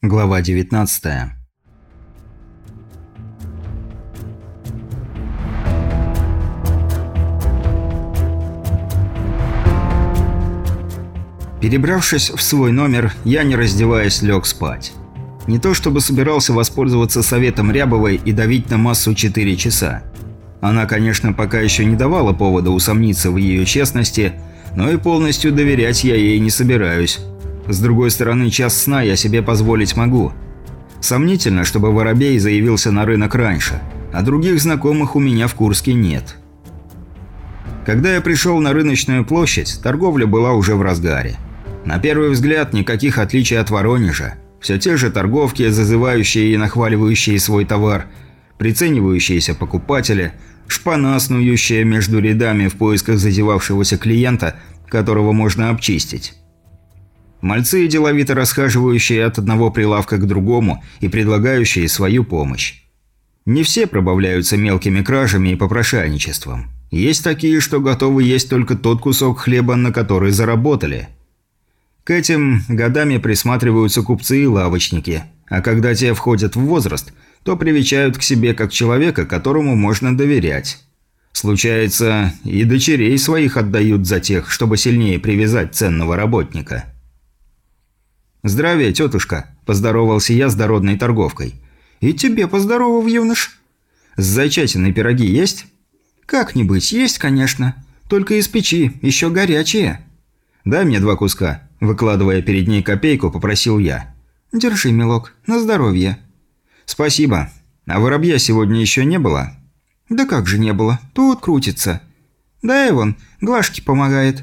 Глава 19 Перебравшись в свой номер, я, не раздеваясь, лег спать. Не то чтобы собирался воспользоваться советом Рябовой и давить на массу 4 часа. Она, конечно, пока еще не давала повода усомниться в ее честности, но и полностью доверять я ей не собираюсь. С другой стороны, час сна я себе позволить могу. Сомнительно, чтобы Воробей заявился на рынок раньше, а других знакомых у меня в Курске нет. Когда я пришел на рыночную площадь, торговля была уже в разгаре. На первый взгляд никаких отличий от Воронежа. Все те же торговки, зазывающие и нахваливающие свой товар, приценивающиеся покупатели, шпана, снующая между рядами в поисках зазевавшегося клиента, которого можно обчистить. Мальцы, деловито расхаживающие от одного прилавка к другому и предлагающие свою помощь. Не все пробавляются мелкими кражами и попрошайничеством. Есть такие, что готовы есть только тот кусок хлеба, на который заработали. К этим годами присматриваются купцы и лавочники, а когда те входят в возраст, то привечают к себе как человека, которому можно доверять. Случается, и дочерей своих отдают за тех, чтобы сильнее привязать ценного работника. «Здравия, тетушка!» – поздоровался я с дородной торговкой. «И тебе поздоровал, юнош!» «С зайчатиной пироги есть?» «Как-нибудь есть, конечно. Только из печи, еще горячие». «Дай мне два куска», – выкладывая перед ней копейку, попросил я. «Держи, милок, на здоровье». «Спасибо. А воробья сегодня еще не было?» «Да как же не было? Тут крутится». «Да, вон, Глашке помогает».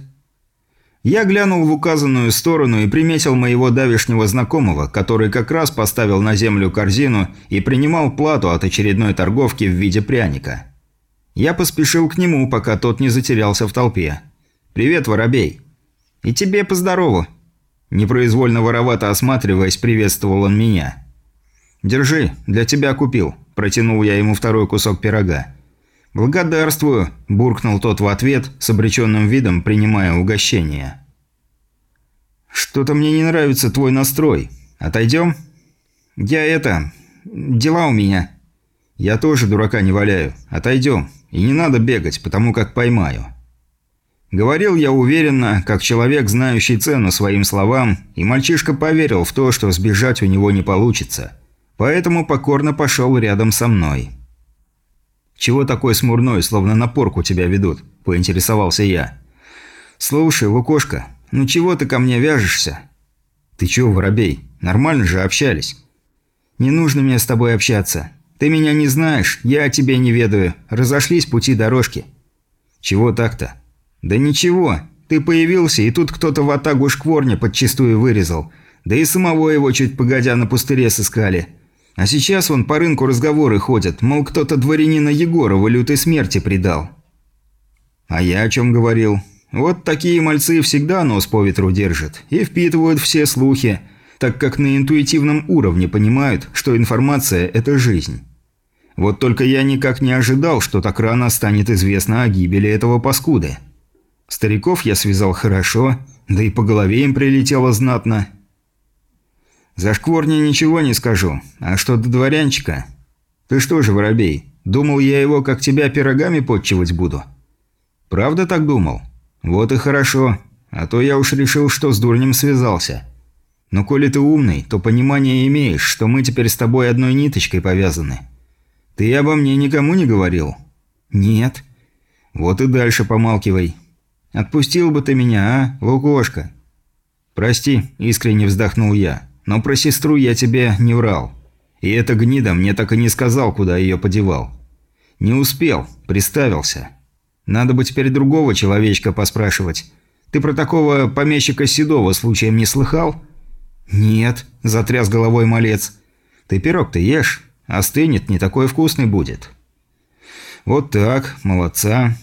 Я глянул в указанную сторону и приметил моего давешнего знакомого, который как раз поставил на землю корзину и принимал плату от очередной торговки в виде пряника. Я поспешил к нему, пока тот не затерялся в толпе. «Привет, воробей!» «И тебе поздорову!» Непроизвольно воровато осматриваясь, приветствовал он меня. «Держи, для тебя купил», – протянул я ему второй кусок пирога. «Благодарствую», – буркнул тот в ответ, с обреченным видом принимая угощение. «Что-то мне не нравится твой настрой. Отойдем?» «Я это... дела у меня». «Я тоже дурака не валяю. Отойдем. И не надо бегать, потому как поймаю». Говорил я уверенно, как человек, знающий цену своим словам, и мальчишка поверил в то, что сбежать у него не получится. Поэтому покорно пошел рядом со мной. «Чего такой смурной, словно на порку тебя ведут?» – поинтересовался я. «Слушай, Лукошка, ну чего ты ко мне вяжешься?» «Ты чего, воробей? Нормально же общались». «Не нужно мне с тобой общаться. Ты меня не знаешь, я о тебе не ведаю. Разошлись пути дорожки». «Чего так-то?» «Да ничего. Ты появился, и тут кто-то в атагу шкворня подчистую вырезал. Да и самого его чуть погодя на пустыре сыскали. А сейчас вон по рынку разговоры ходят, мол, кто-то дворянина Егорова лютой смерти предал. А я о чем говорил? Вот такие мальцы всегда нос по ветру держат и впитывают все слухи, так как на интуитивном уровне понимают, что информация – это жизнь. Вот только я никак не ожидал, что так рано станет известно о гибели этого паскуды. Стариков я связал хорошо, да и по голове им прилетело знатно – за шкворни ничего не скажу. А что до дворянчика? Ты что же, воробей, думал я его, как тебя, пирогами подчивать буду? Правда так думал? Вот и хорошо. А то я уж решил, что с дурнем связался. Но коли ты умный, то понимание имеешь, что мы теперь с тобой одной ниточкой повязаны. Ты обо мне никому не говорил? Нет. Вот и дальше помалкивай. Отпустил бы ты меня, а, Лукошка? Прости, искренне вздохнул я. Но про сестру я тебе не врал. И эта гнида мне так и не сказал, куда ее подевал. Не успел, приставился. Надо бы теперь другого человечка поспрашивать. Ты про такого помещика Седова случаем не слыхал? Нет, затряс головой малец. Ты пирог-то ешь, остынет, не такой вкусный будет. Вот так, молодца.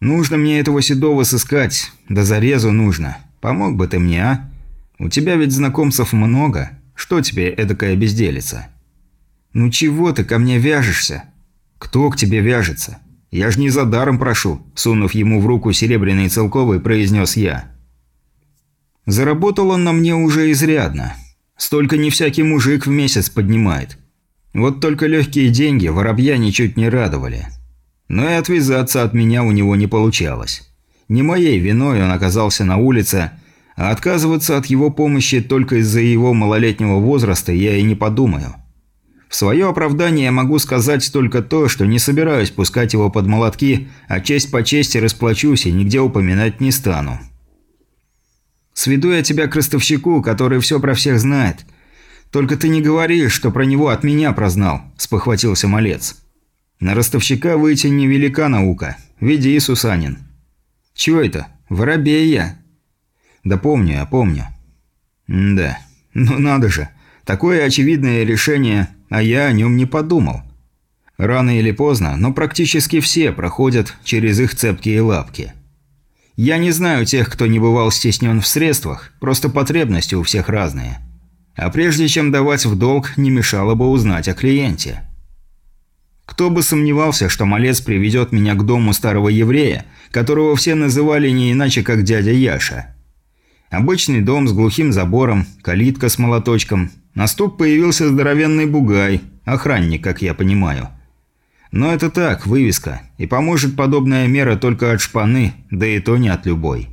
Нужно мне этого Седова сыскать, да зарезу нужно. Помог бы ты мне, а? У тебя ведь знакомцев много. Что тебе эдакая безделица? Ну чего ты ко мне вяжешься? Кто к тебе вяжется? Я ж не за даром прошу, сунув ему в руку серебряный целковый, произнес я. Заработал он на мне уже изрядно. Столько не всякий мужик в месяц поднимает. Вот только легкие деньги воробья ничуть не радовали. Но и отвязаться от меня у него не получалось. Не моей виной он оказался на улице, а отказываться от его помощи только из-за его малолетнего возраста я и не подумаю. В свое оправдание я могу сказать только то, что не собираюсь пускать его под молотки, а честь по чести расплачусь и нигде упоминать не стану. Сведу я тебя к ростовщику, который все про всех знает. Только ты не говори, что про него от меня прознал», – спохватился малец. «На ростовщика выйти невелика наука. Веди, Сусанин». «Чего это? Воробей я». «Да помню я, помню». М «Да. Ну надо же. Такое очевидное решение а я о нем не подумал. Рано или поздно, но практически все проходят через их цепкие лапки. Я не знаю тех, кто не бывал стеснен в средствах, просто потребности у всех разные. А прежде чем давать в долг, не мешало бы узнать о клиенте. Кто бы сомневался, что малец приведет меня к дому старого еврея, которого все называли не иначе, как дядя Яша. Обычный дом с глухим забором, калитка с молоточком, на стук появился здоровенный бугай, охранник, как я понимаю. Но это так, вывеска, и поможет подобная мера только от шпаны, да и то не от любой.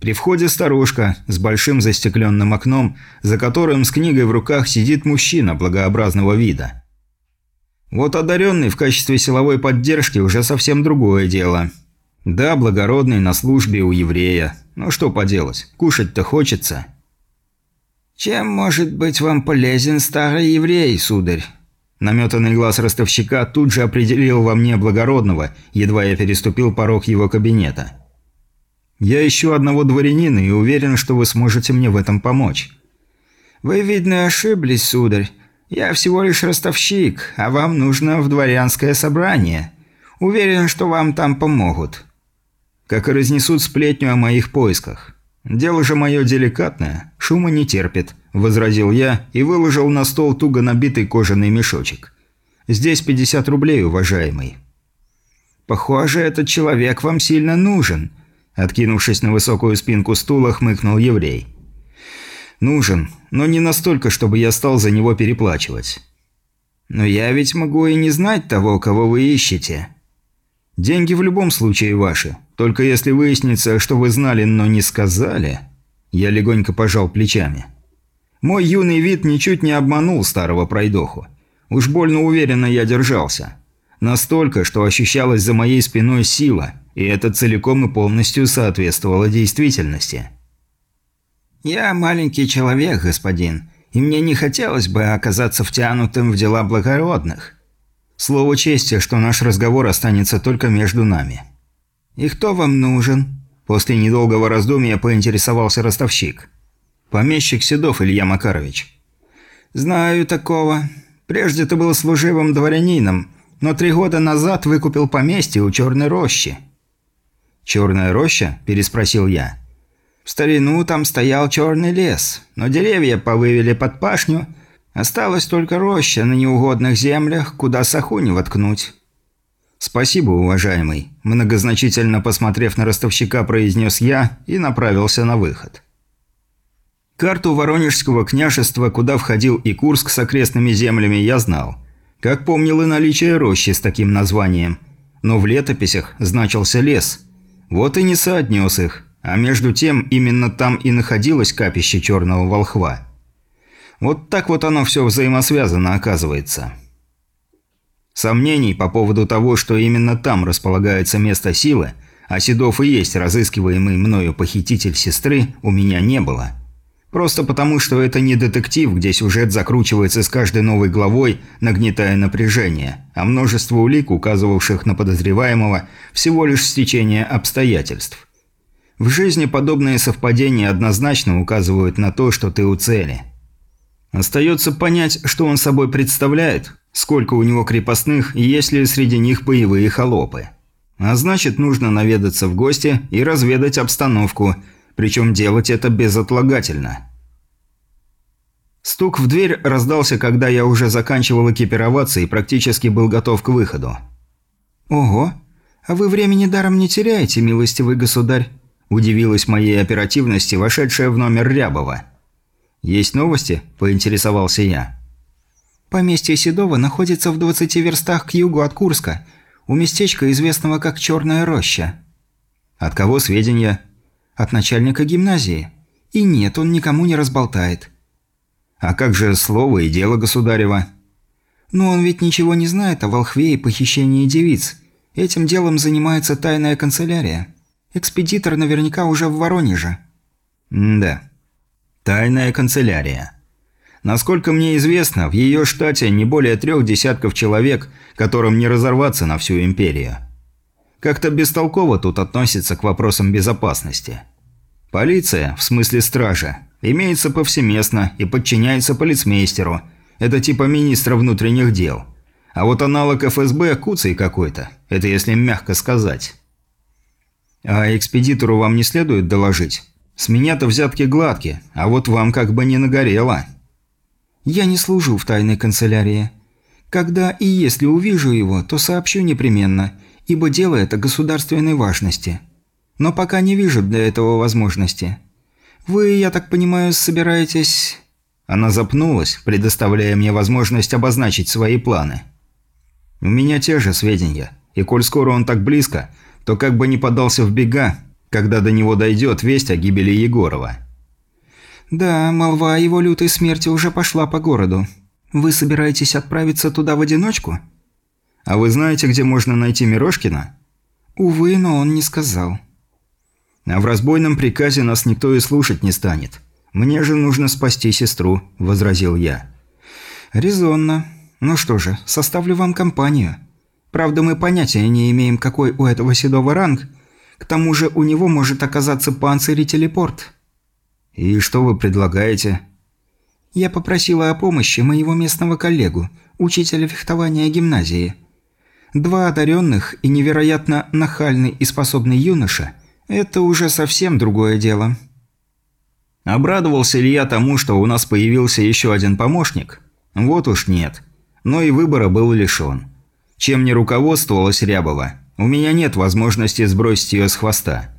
При входе старушка с большим застекленным окном, за которым с книгой в руках сидит мужчина благообразного вида. Вот одаренный в качестве силовой поддержки уже совсем другое дело. Да, благородный на службе у еврея. Но что поделать, кушать-то хочется. «Чем может быть вам полезен старый еврей, сударь?» Наметанный глаз ростовщика тут же определил во мне благородного, едва я переступил порог его кабинета. «Я ищу одного дворянина и уверен, что вы сможете мне в этом помочь». «Вы, видно, ошиблись, сударь. Я всего лишь ростовщик, а вам нужно в дворянское собрание. Уверен, что вам там помогут». «Как и разнесут сплетню о моих поисках». «Дело же мое деликатное, шума не терпит», – возразил я и выложил на стол туго набитый кожаный мешочек. «Здесь 50 рублей, уважаемый». «Похоже, этот человек вам сильно нужен», – откинувшись на высокую спинку стула, хмыкнул еврей. «Нужен, но не настолько, чтобы я стал за него переплачивать». «Но я ведь могу и не знать того, кого вы ищете». «Деньги в любом случае ваши. Только если выяснится, что вы знали, но не сказали...» Я легонько пожал плечами. Мой юный вид ничуть не обманул старого пройдоху. Уж больно уверенно я держался. Настолько, что ощущалась за моей спиной сила, и это целиком и полностью соответствовало действительности. «Я маленький человек, господин, и мне не хотелось бы оказаться втянутым в дела благородных. Слово чести, что наш разговор останется только между нами». «И кто вам нужен?» После недолгого раздумья поинтересовался ростовщик. «Помещик Седов Илья Макарович». «Знаю такого. Прежде ты был служивым дворянином, но три года назад выкупил поместье у Черной Рощи». «Черная роща?» – переспросил я. «В старину там стоял черный лес, но деревья повывели под пашню, осталась только роща на неугодных землях, куда саху не воткнуть». «Спасибо, уважаемый», – многозначительно посмотрев на ростовщика, произнес я и направился на выход. Карту Воронежского княжества, куда входил и Курск с окрестными землями, я знал. Как помнил и наличие рощи с таким названием. Но в летописях значился лес. Вот и не соотнес их. А между тем, именно там и находилось капище черного волхва. Вот так вот оно все взаимосвязано оказывается. Сомнений по поводу того, что именно там располагается место силы, а Седов и есть разыскиваемый мною похититель сестры, у меня не было. Просто потому, что это не детектив, где сюжет закручивается с каждой новой главой, нагнетая напряжение, а множество улик, указывавших на подозреваемого, всего лишь стечение обстоятельств. В жизни подобные совпадения однозначно указывают на то, что ты у цели. Остается понять, что он собой представляет, сколько у него крепостных и есть ли среди них боевые холопы. А значит, нужно наведаться в гости и разведать обстановку, причем делать это безотлагательно. Стук в дверь раздался, когда я уже заканчивал экипироваться и практически был готов к выходу. «Ого! А вы времени даром не теряете, милостивый государь?» – удивилась моей оперативности вошедшая в номер Рябова. «Есть новости?» – поинтересовался я. Поместье Седова находится в 20 верстах к югу от Курска, у местечка, известного как Черная роща. От кого сведения? От начальника гимназии. И нет, он никому не разболтает. А как же слово и дело государева? Но он ведь ничего не знает о волхве и похищении девиц. Этим делом занимается тайная канцелярия. Экспедитор наверняка уже в Воронеже. М да. Тайная канцелярия. Насколько мне известно, в ее штате не более трех десятков человек, которым не разорваться на всю империю. Как-то бестолково тут относится к вопросам безопасности. Полиция, в смысле стража, имеется повсеместно и подчиняется полицмейстеру. Это типа министра внутренних дел. А вот аналог ФСБ – куцый какой-то. Это если мягко сказать. А экспедитору вам не следует доложить? С меня-то взятки гладкие, а вот вам как бы не нагорело. Я не служу в тайной канцелярии. Когда и если увижу его, то сообщу непременно, ибо дело это государственной важности. Но пока не вижу для этого возможности. Вы, я так понимаю, собираетесь...» Она запнулась, предоставляя мне возможность обозначить свои планы. «У меня те же сведения, и коль скоро он так близко, то как бы не подался в бега, когда до него дойдет весть о гибели Егорова». «Да, молва о его лютой смерти уже пошла по городу. Вы собираетесь отправиться туда в одиночку?» «А вы знаете, где можно найти Мирошкина?» «Увы, но он не сказал». «А в разбойном приказе нас никто и слушать не станет. Мне же нужно спасти сестру», – возразил я. «Резонно. Ну что же, составлю вам компанию. Правда, мы понятия не имеем, какой у этого седого ранг. К тому же у него может оказаться панцирь и телепорт». «И что вы предлагаете?» «Я попросила о помощи моего местного коллегу, учителя фехтования гимназии. Два одаренных и невероятно нахальный и способный юноша – это уже совсем другое дело». Обрадовался ли я тому, что у нас появился еще один помощник? Вот уж нет. Но и выбора был лишен. Чем не руководствовалась Рябова, у меня нет возможности сбросить ее с хвоста.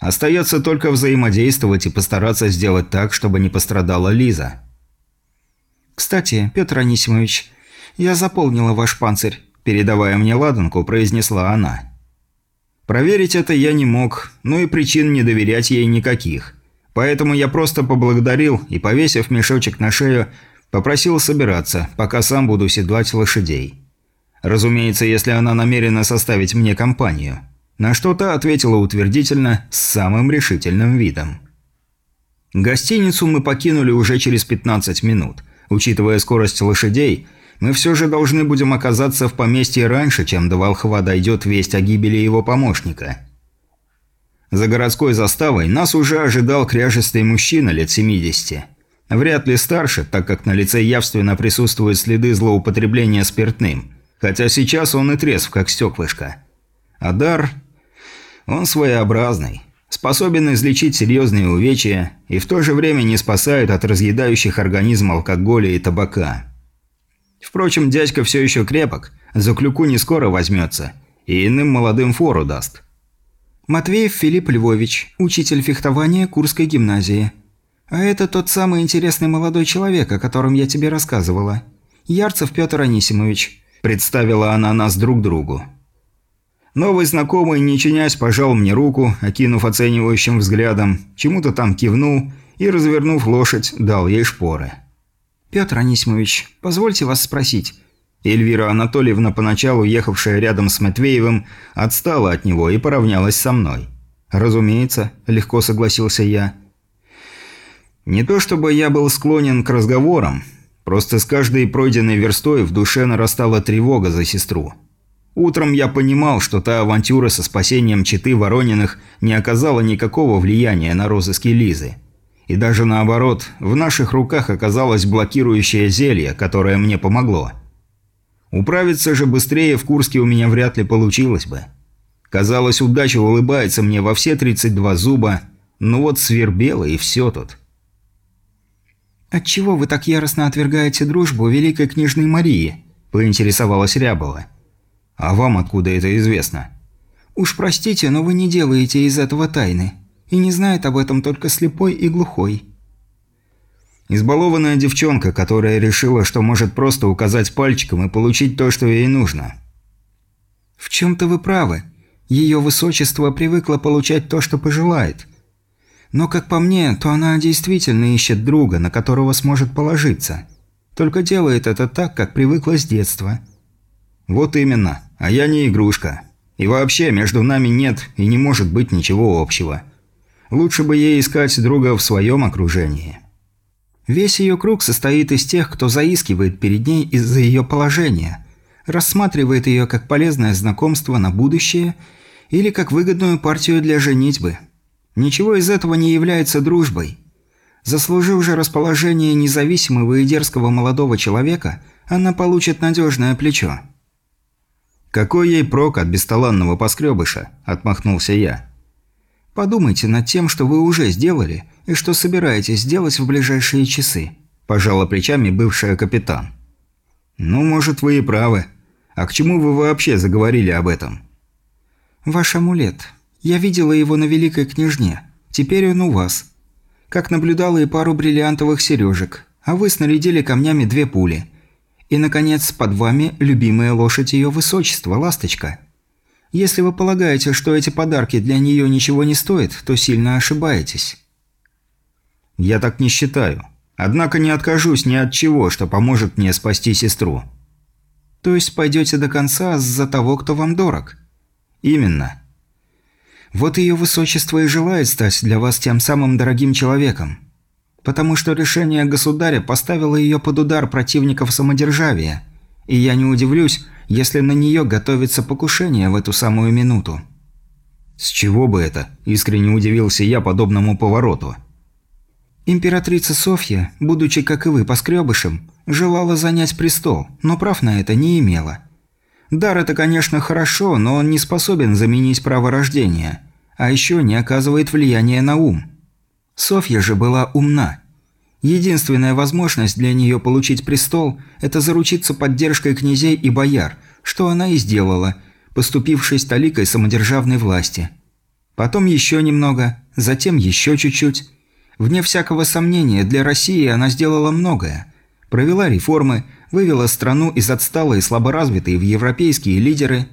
Остается только взаимодействовать и постараться сделать так, чтобы не пострадала Лиза. «Кстати, Петр Анисимович, я заполнила ваш панцирь», – передавая мне ладанку, произнесла она. Проверить это я не мог, но и причин не доверять ей никаких. Поэтому я просто поблагодарил и, повесив мешочек на шею, попросил собираться, пока сам буду седлать лошадей. Разумеется, если она намерена составить мне компанию. На что та ответила утвердительно, с самым решительным видом. Гостиницу мы покинули уже через 15 минут. Учитывая скорость лошадей, мы все же должны будем оказаться в поместье раньше, чем до Волхва дойдет весть о гибели его помощника. За городской заставой нас уже ожидал кряжестый мужчина лет 70. Вряд ли старше, так как на лице явственно присутствуют следы злоупотребления спиртным, хотя сейчас он и трезв, как стеклышко. Адар он своеобразный, способен излечить серьезные увечья и в то же время не спасает от разъедающих организм алкоголя и табака. Впрочем, дядька все еще крепок, за клюку не скоро возьмется и иным молодым фору даст. Матвеев Филипп Львович, учитель фехтования Курской гимназии. А это тот самый интересный молодой человек, о котором я тебе рассказывала. Ярцев Петр Анисимович. Представила она нас друг другу. Новый знакомый, не чинясь, пожал мне руку, окинув оценивающим взглядом, чему-то там кивнул и, развернув лошадь, дал ей шпоры. «Петр Анисимович, позвольте вас спросить». Эльвира Анатольевна, поначалу ехавшая рядом с Матвеевым, отстала от него и поравнялась со мной. «Разумеется», – легко согласился я. Не то чтобы я был склонен к разговорам, просто с каждой пройденной верстой в душе нарастала тревога за сестру. Утром я понимал, что та авантюра со спасением читы Ворониных не оказала никакого влияния на розыски Лизы. И даже наоборот, в наших руках оказалось блокирующее зелье, которое мне помогло. Управиться же быстрее в Курске у меня вряд ли получилось бы. Казалось, удача улыбается мне во все 32 зуба, но вот свербело и все тут. «Отчего вы так яростно отвергаете дружбу великой княжны Марии?» – поинтересовалась Рябова. «А вам откуда это известно?» «Уж простите, но вы не делаете из этого тайны. И не знает об этом только слепой и глухой». Избалованная девчонка, которая решила, что может просто указать пальчиком и получить то, что ей нужно. В чем-то вы правы. Ее высочество привыкло получать то, что пожелает. Но, как по мне, то она действительно ищет друга, на которого сможет положиться. Только делает это так, как привыкла с детства. Вот именно. А я не игрушка. И вообще, между нами нет и не может быть ничего общего. Лучше бы ей искать друга в своем окружении. Весь ее круг состоит из тех, кто заискивает перед ней из-за ее положения, рассматривает ее как полезное знакомство на будущее или как выгодную партию для женитьбы. Ничего из этого не является дружбой. Заслужив же расположение независимого и дерзкого молодого человека, она получит надежное плечо. «Какой ей прок от бесталанного поскребыша?» – отмахнулся я. «Подумайте над тем, что вы уже сделали – и что собираетесь делать в ближайшие часы?» – пожала плечами бывшая капитан. «Ну, может, вы и правы. А к чему вы вообще заговорили об этом?» «Ваш амулет. Я видела его на Великой Княжне. Теперь он у вас. Как наблюдала и пару бриллиантовых сережек. А вы снарядили камнями две пули. И, наконец, под вами любимая лошадь ее высочества, ласточка. Если вы полагаете, что эти подарки для нее ничего не стоят, то сильно ошибаетесь». «Я так не считаю. Однако не откажусь ни от чего, что поможет мне спасти сестру». «То есть пойдете до конца за того, кто вам дорог?» «Именно». «Вот ее высочество и желает стать для вас тем самым дорогим человеком. Потому что решение государя поставило ее под удар противников самодержавия, и я не удивлюсь, если на нее готовится покушение в эту самую минуту». «С чего бы это?» – искренне удивился я подобному повороту – Императрица Софья, будучи, как и вы, поскребышем, желала занять престол, но прав на это не имела. Дар это, конечно, хорошо, но он не способен заменить право рождения, а еще не оказывает влияния на ум. Софья же была умна. Единственная возможность для нее получить престол – это заручиться поддержкой князей и бояр, что она и сделала, поступившись таликой самодержавной власти. Потом еще немного, затем еще чуть-чуть – Вне всякого сомнения, для России она сделала многое. Провела реформы, вывела страну из отсталой и слаборазвитой в европейские лидеры.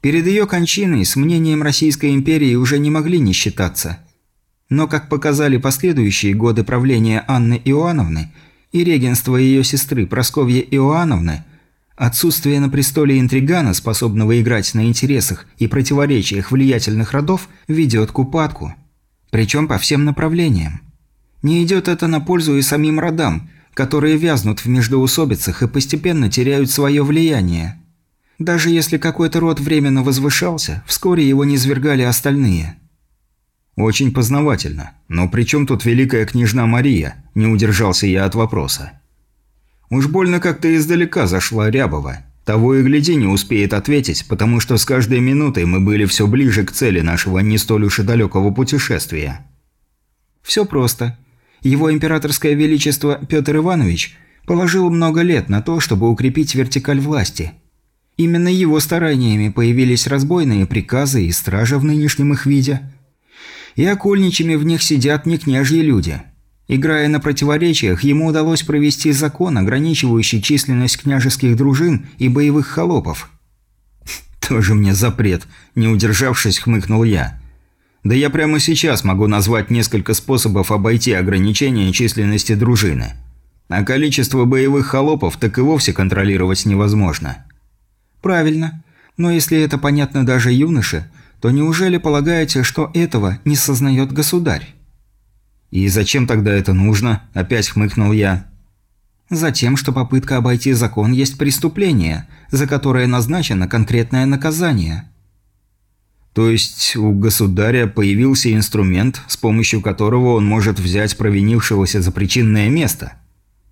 Перед ее кончиной с мнением Российской империи уже не могли не считаться. Но, как показали последующие годы правления Анны Иоанновны и регенства ее сестры Просковьи Иоанновны, отсутствие на престоле интригана, способного играть на интересах и противоречиях влиятельных родов, ведет к упадку. Причем по всем направлениям. Не идет это на пользу и самим родам, которые вязнут в междоусобицах и постепенно теряют свое влияние. Даже если какой-то род временно возвышался, вскоре его низвергали остальные. Очень познавательно. Но при чем тут великая княжна Мария? Не удержался я от вопроса. Уж больно как-то издалека зашла Рябова. Того и гляди не успеет ответить, потому что с каждой минутой мы были все ближе к цели нашего не столь уж и далекого путешествия. Все просто. Его императорское величество Петр Иванович положил много лет на то, чтобы укрепить вертикаль власти. Именно его стараниями появились разбойные приказы и стража в нынешнем их виде. И окольничами в них сидят не княжьи люди. Играя на противоречиях, ему удалось провести закон, ограничивающий численность княжеских дружин и боевых холопов. «Тоже мне запрет», – не удержавшись, хмыкнул я. Да я прямо сейчас могу назвать несколько способов обойти ограничение численности дружины. А количество боевых холопов так и вовсе контролировать невозможно. Правильно. Но если это понятно даже юноше, то неужели полагаете, что этого не сознает государь? «И зачем тогда это нужно?» – опять хмыкнул я. Затем, что попытка обойти закон есть преступление, за которое назначено конкретное наказание. То есть у государя появился инструмент, с помощью которого он может взять провинившегося за причинное место.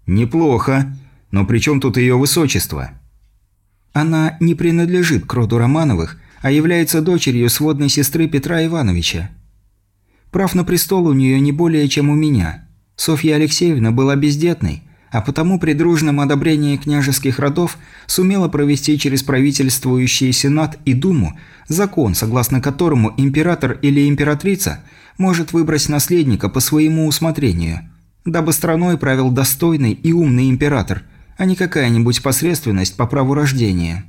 Неплохо. Но при чем тут ее высочество? Она не принадлежит к роду Романовых, а является дочерью сводной сестры Петра Ивановича. Прав на престол у нее не более, чем у меня. Софья Алексеевна была бездетной, а потому при дружном одобрении княжеских родов сумела провести через правительствующий Сенат и Думу закон, согласно которому император или императрица может выбрать наследника по своему усмотрению. дабы страной правил достойный и умный император, а не какая-нибудь посредственность по праву рождения.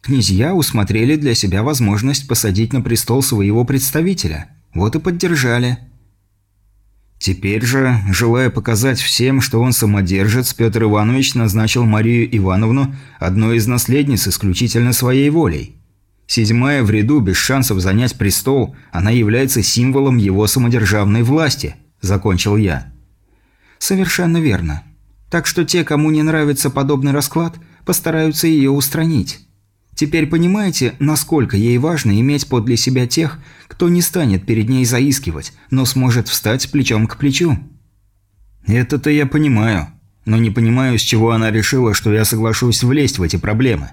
Князья усмотрели для себя возможность посадить на престол своего представителя, вот и поддержали. Теперь же, желая показать всем, что он самодержец, Петр Иванович назначил Марию Ивановну одной из наследниц исключительно своей волей. Седьмая в ряду, без шансов занять престол, она является символом его самодержавной власти, закончил я. Совершенно верно. Так что те, кому не нравится подобный расклад, постараются ее устранить. Теперь понимаете, насколько ей важно иметь подле себя тех, кто не станет перед ней заискивать, но сможет встать плечом к плечу? Это-то я понимаю, но не понимаю, с чего она решила, что я соглашусь влезть в эти проблемы.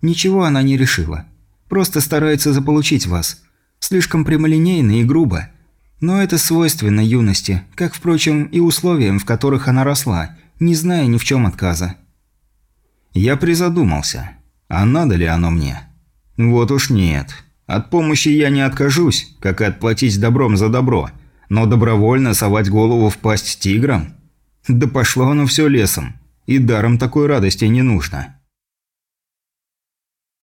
Ничего она не решила. Просто старается заполучить вас. Слишком прямолинейно и грубо. Но это свойственно юности, как, впрочем, и условиям, в которых она росла, не зная ни в чем отказа. Я призадумался. А надо ли оно мне? Вот уж нет. От помощи я не откажусь, как и отплатить добром за добро. Но добровольно совать голову в пасть тиграм? Да пошло оно все лесом. И даром такой радости не нужно.